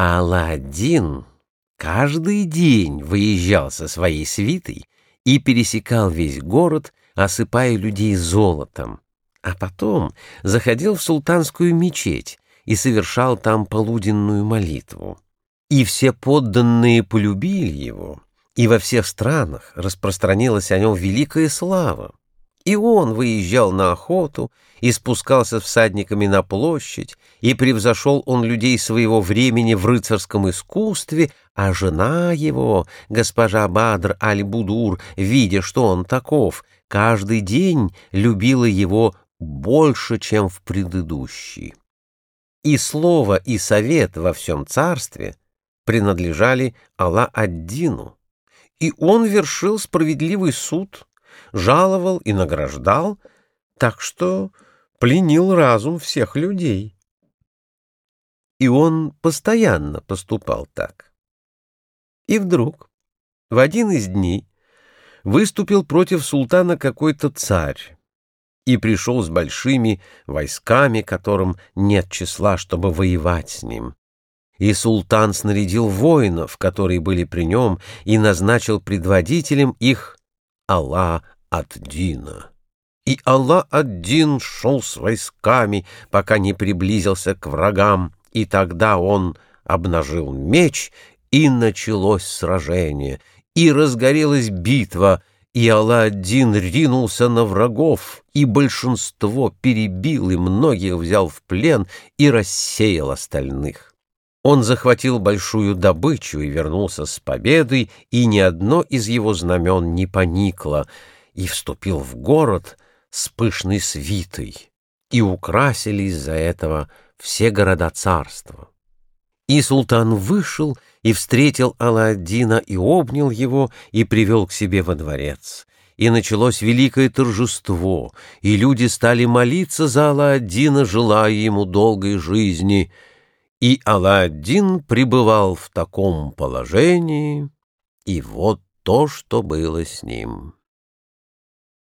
А Аладдин каждый день выезжал со своей свитой и пересекал весь город, осыпая людей золотом, а потом заходил в султанскую мечеть и совершал там полуденную молитву. И все подданные полюбили его, и во всех странах распространилась о нем великая слава. И он выезжал на охоту, и спускался всадниками на площадь, и превзошел он людей своего времени в рыцарском искусстве, а жена его, госпожа Бадр Аль-Будур, видя, что он таков, каждый день любила его больше, чем в предыдущий. И слово, и совет во всем царстве принадлежали Алла-ад-Дину, и он вершил справедливый суд, жаловал и награждал, так что пленил разум всех людей. И он постоянно поступал так. И вдруг, в один из дней, выступил против султана какой-то царь и пришел с большими войсками, которым нет числа, чтобы воевать с ним. И султан снарядил воинов, которые были при нем, и назначил предводителем их Аллах ад-Дина. И Аллах-ад-Дин шел с войсками, пока не приблизился к врагам, и тогда он обнажил меч, и началось сражение, и разгорелась битва, и Алла-Аддин ринулся на врагов, и большинство перебил, и многих взял в плен, и рассеял остальных. Он захватил большую добычу и вернулся с победой, и ни одно из его знамен не поникло, и вступил в город с пышной свитой, и украсили из-за этого все города царства. И султан вышел и встретил Аладдина и обнял его и привел к себе во дворец. И началось великое торжество, и люди стали молиться за Аладдина, желая ему долгой жизни. И Аладдин пребывал в таком положении, и вот то, что было с ним.